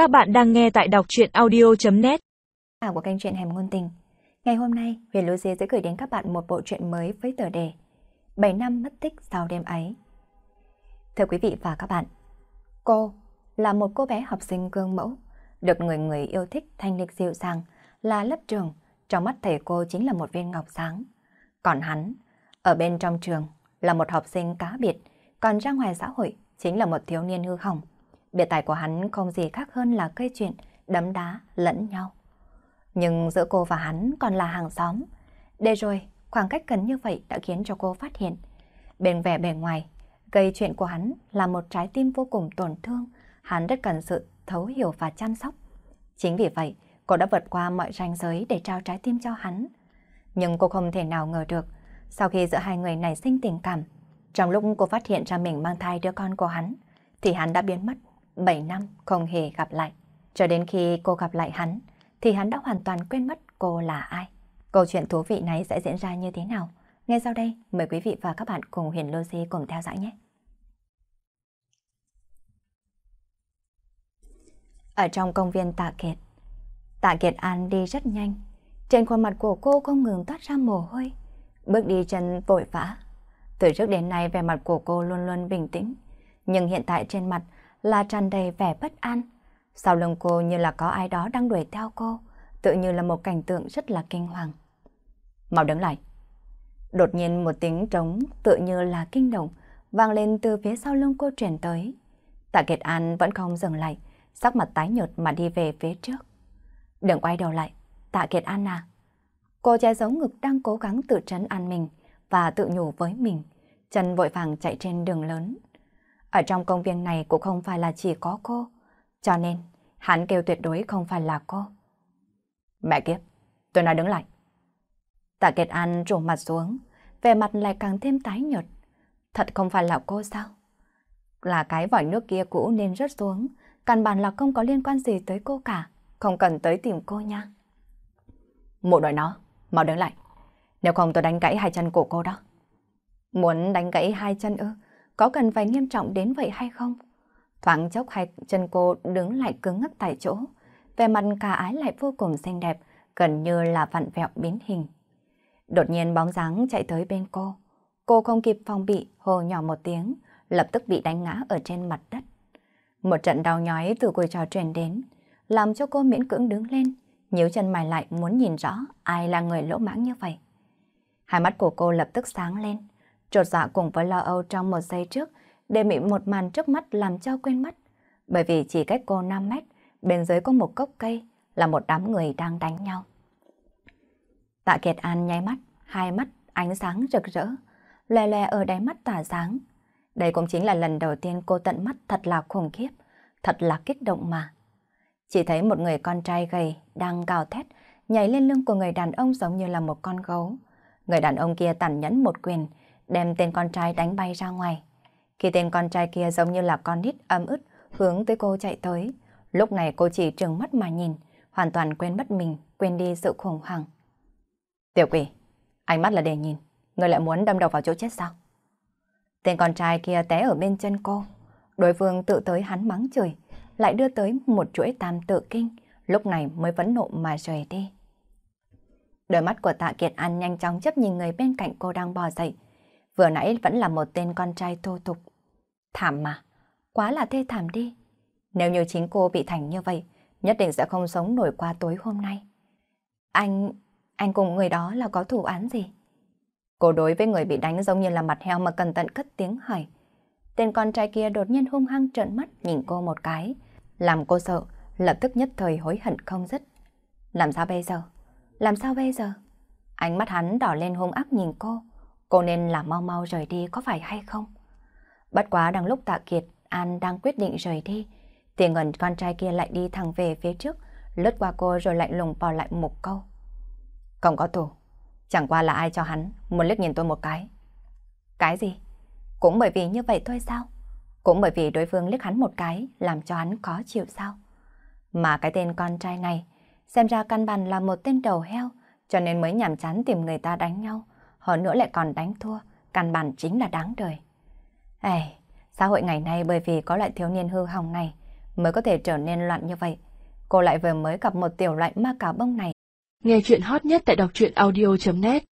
Các bạn đang nghe tại đọc truyện audio.net của kênh truyện Hẻm Ngôn Tình. Ngày hôm nay, Huyền Lucy sẽ gửi đến các bạn một bộ truyện mới với tựa đề 7 năm mất tích sau đêm ấy. Thưa quý vị và các bạn, cô là một cô bé học sinh gương mẫu, được người người yêu thích thanh lịch dịu dàng, là lớp trường, trong mắt thầy cô chính là một viên ngọc sáng. Còn hắn, ở bên trong trường là một học sinh cá biệt, còn ra ngoài xã hội chính là một thiếu niên hư hỏng. Biệt tài của hắn không gì khác hơn là gây chuyện, đấm đá, lẫn nhau. Nhưng giữa cô và hắn còn là hàng xóm. Để rồi, khoảng cách gần như vậy đã khiến cho cô phát hiện. Bên vẻ bề ngoài, gây chuyện của hắn là một trái tim vô cùng tổn thương. Hắn rất cần sự thấu hiểu và chăm sóc. Chính vì vậy, cô đã vượt qua mọi ranh giới để trao trái tim cho hắn. Nhưng cô không thể nào ngờ được, sau khi giữa hai người này sinh tình cảm, trong lúc cô phát hiện ra mình mang thai đứa con của hắn, thì hắn đã biến mất 7 năm không hề gặp lại. Cho đến khi cô gặp lại hắn, thì hắn đã hoàn toàn quên mất cô là ai. Câu chuyện thú vị này sẽ diễn ra như thế nào? Ngay sau đây, mời quý vị và các bạn cùng Huyền Lucy cùng theo dõi nhé. Ở trong công viên Tạ Kiệt, Tạ Kiệt An đi rất nhanh. Trên khuôn mặt của cô không ngừng toát ra mồ hôi. Bước đi chân vội vã. Từ trước đến nay vẻ mặt của cô luôn luôn bình tĩnh. Nhưng hiện tại trên mặt là tràn đầy vẻ bất an. Sau lưng cô như là có ai đó đang đuổi theo cô, tự như là một cảnh tượng rất là kinh hoàng. Mau đứng lại. Đột nhiên một tiếng trống tự như là kinh động, vang lên từ phía sau lưng cô truyền tới. Tạ Kiệt An vẫn không dừng lại, sắc mặt tái nhợt mà đi về phía trước. Đừng quay đầu lại, Tạ Kiệt An à. Cô che giấu ngực đang cố gắng tự trấn an mình và tự nhủ với mình, chân vội vàng chạy trên đường lớn. Ở trong công viên này cũng không phải là chỉ có cô, cho nên hắn kêu tuyệt đối không phải là cô. Mẹ kiếp, tôi nói đứng lại. Tạ Kiệt An trổ mặt xuống, vẻ mặt lại càng thêm tái nhợt. Thật không phải là cô sao? Là cái vòi nước kia cũ nên rớt xuống, căn bản là không có liên quan gì tới cô cả, không cần tới tìm cô nha. Mụ đòi nó, mau đứng lại. Nếu không tôi đánh gãy hai chân của cô đó. Muốn đánh gãy hai chân ư? Có cần phải nghiêm trọng đến vậy hay không? Thoáng chốc hai chân cô đứng lại cứng ngắc tại chỗ, vẻ mặt cả ái lại vô cùng xinh đẹp, gần như là vặn vẹo biến hình. Đột nhiên bóng dáng chạy tới bên cô. Cô không kịp phòng bị, hồ nhỏ một tiếng, lập tức bị đánh ngã ở trên mặt đất. Một trận đau nhói từ cùi trò truyền đến, làm cho cô miễn cưỡng đứng lên, nhíu chân mày lại muốn nhìn rõ ai là người lỗ mãng như vậy. Hai mắt của cô lập tức sáng lên, trột dạ cùng với lo âu trong một giây trước để bị một màn trước mắt làm cho quên mất. Bởi vì chỉ cách cô 5 mét, bên dưới có một gốc cây là một đám người đang đánh nhau. Tạ Kiệt An nháy mắt, hai mắt ánh sáng rực rỡ, lè lè ở đáy mắt tỏa sáng. Đây cũng chính là lần đầu tiên cô tận mắt thật là khủng khiếp, thật là kích động mà. Chỉ thấy một người con trai gầy đang gào thét, nhảy lên lưng của người đàn ông giống như là một con gấu. Người đàn ông kia tàn nhẫn một quyền, đem tên con trai đánh bay ra ngoài. Khi tên con trai kia giống như là con nít ấm ức hướng tới cô chạy tới, lúc này cô chỉ trừng mắt mà nhìn, hoàn toàn quên mất mình, quên đi sự khủng hoảng. Tiểu quỷ, ánh mắt là để nhìn, người lại muốn đâm đầu vào chỗ chết sao? Tên con trai kia té ở bên chân cô, đối phương tự tới hắn mắng chửi, lại đưa tới một chuỗi tam tự kinh, lúc này mới vẫn nộ mà rời đi. Đôi mắt của tạ kiệt an nhanh chóng chấp nhìn người bên cạnh cô đang bò dậy, Vừa nãy vẫn là một tên con trai thô tục. Thảm mà, quá là thê thảm đi. Nếu như chính cô bị thành như vậy, nhất định sẽ không sống nổi qua tối hôm nay. Anh, anh cùng người đó là có thủ án gì? Cô đối với người bị đánh giống như là mặt heo mà cẩn thận cất tiếng hỏi. Tên con trai kia đột nhiên hung hăng trợn mắt nhìn cô một cái, làm cô sợ, lập tức nhất thời hối hận không dứt. Làm sao bây giờ? Làm sao bây giờ? Ánh mắt hắn đỏ lên hung ác nhìn cô. Cô nên là mau mau rời đi có phải hay không? Bất quá đang lúc Tạ Kiệt, An đang quyết định rời đi, thì ngẩn con trai kia lại đi thẳng về phía trước, lướt qua cô rồi lạnh lùng bỏ lại một câu. Không có tù, chẳng qua là ai cho hắn, muốn liếc nhìn tôi một cái. Cái gì? Cũng bởi vì như vậy thôi sao? Cũng bởi vì đối phương liếc hắn một cái, làm cho hắn khó chịu sao? Mà cái tên con trai này, xem ra căn bản là một tên đầu heo, cho nên mới nhảm chán tìm người ta đánh nhau hơn nữa lại còn đánh thua, căn bản chính là đáng đời. Ê, xã hội ngày nay bởi vì có loại thiếu niên hư hỏng này mới có thể trở nên loạn như vậy. Cô lại vừa mới gặp một tiểu loại ma cà bông này. Nghe chuyện hot nhất tại đọc truyện audio.net